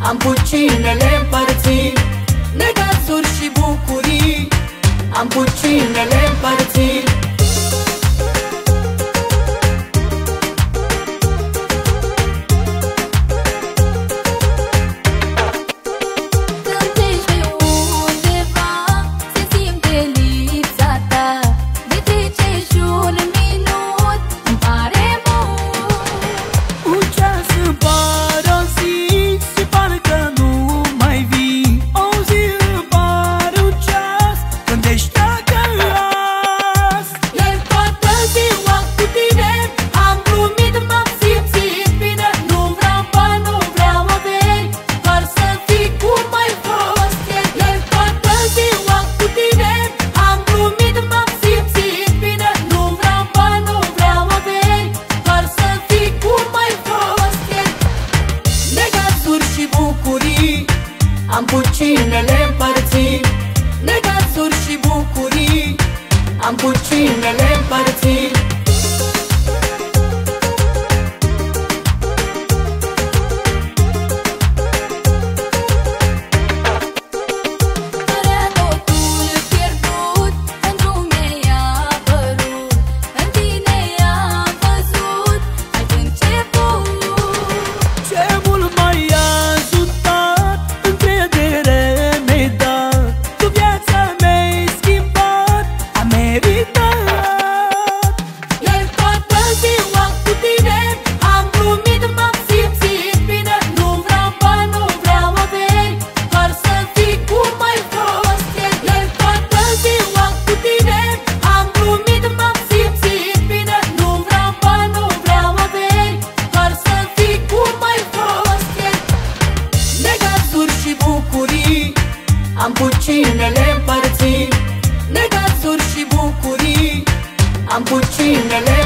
Am cu cine le împărți și bucurii. Am cu cine puținele împărțit Negațuri și bucurii. Am puținele împărțit Am puținele împărțit Negațuri și bucurii. Am puținele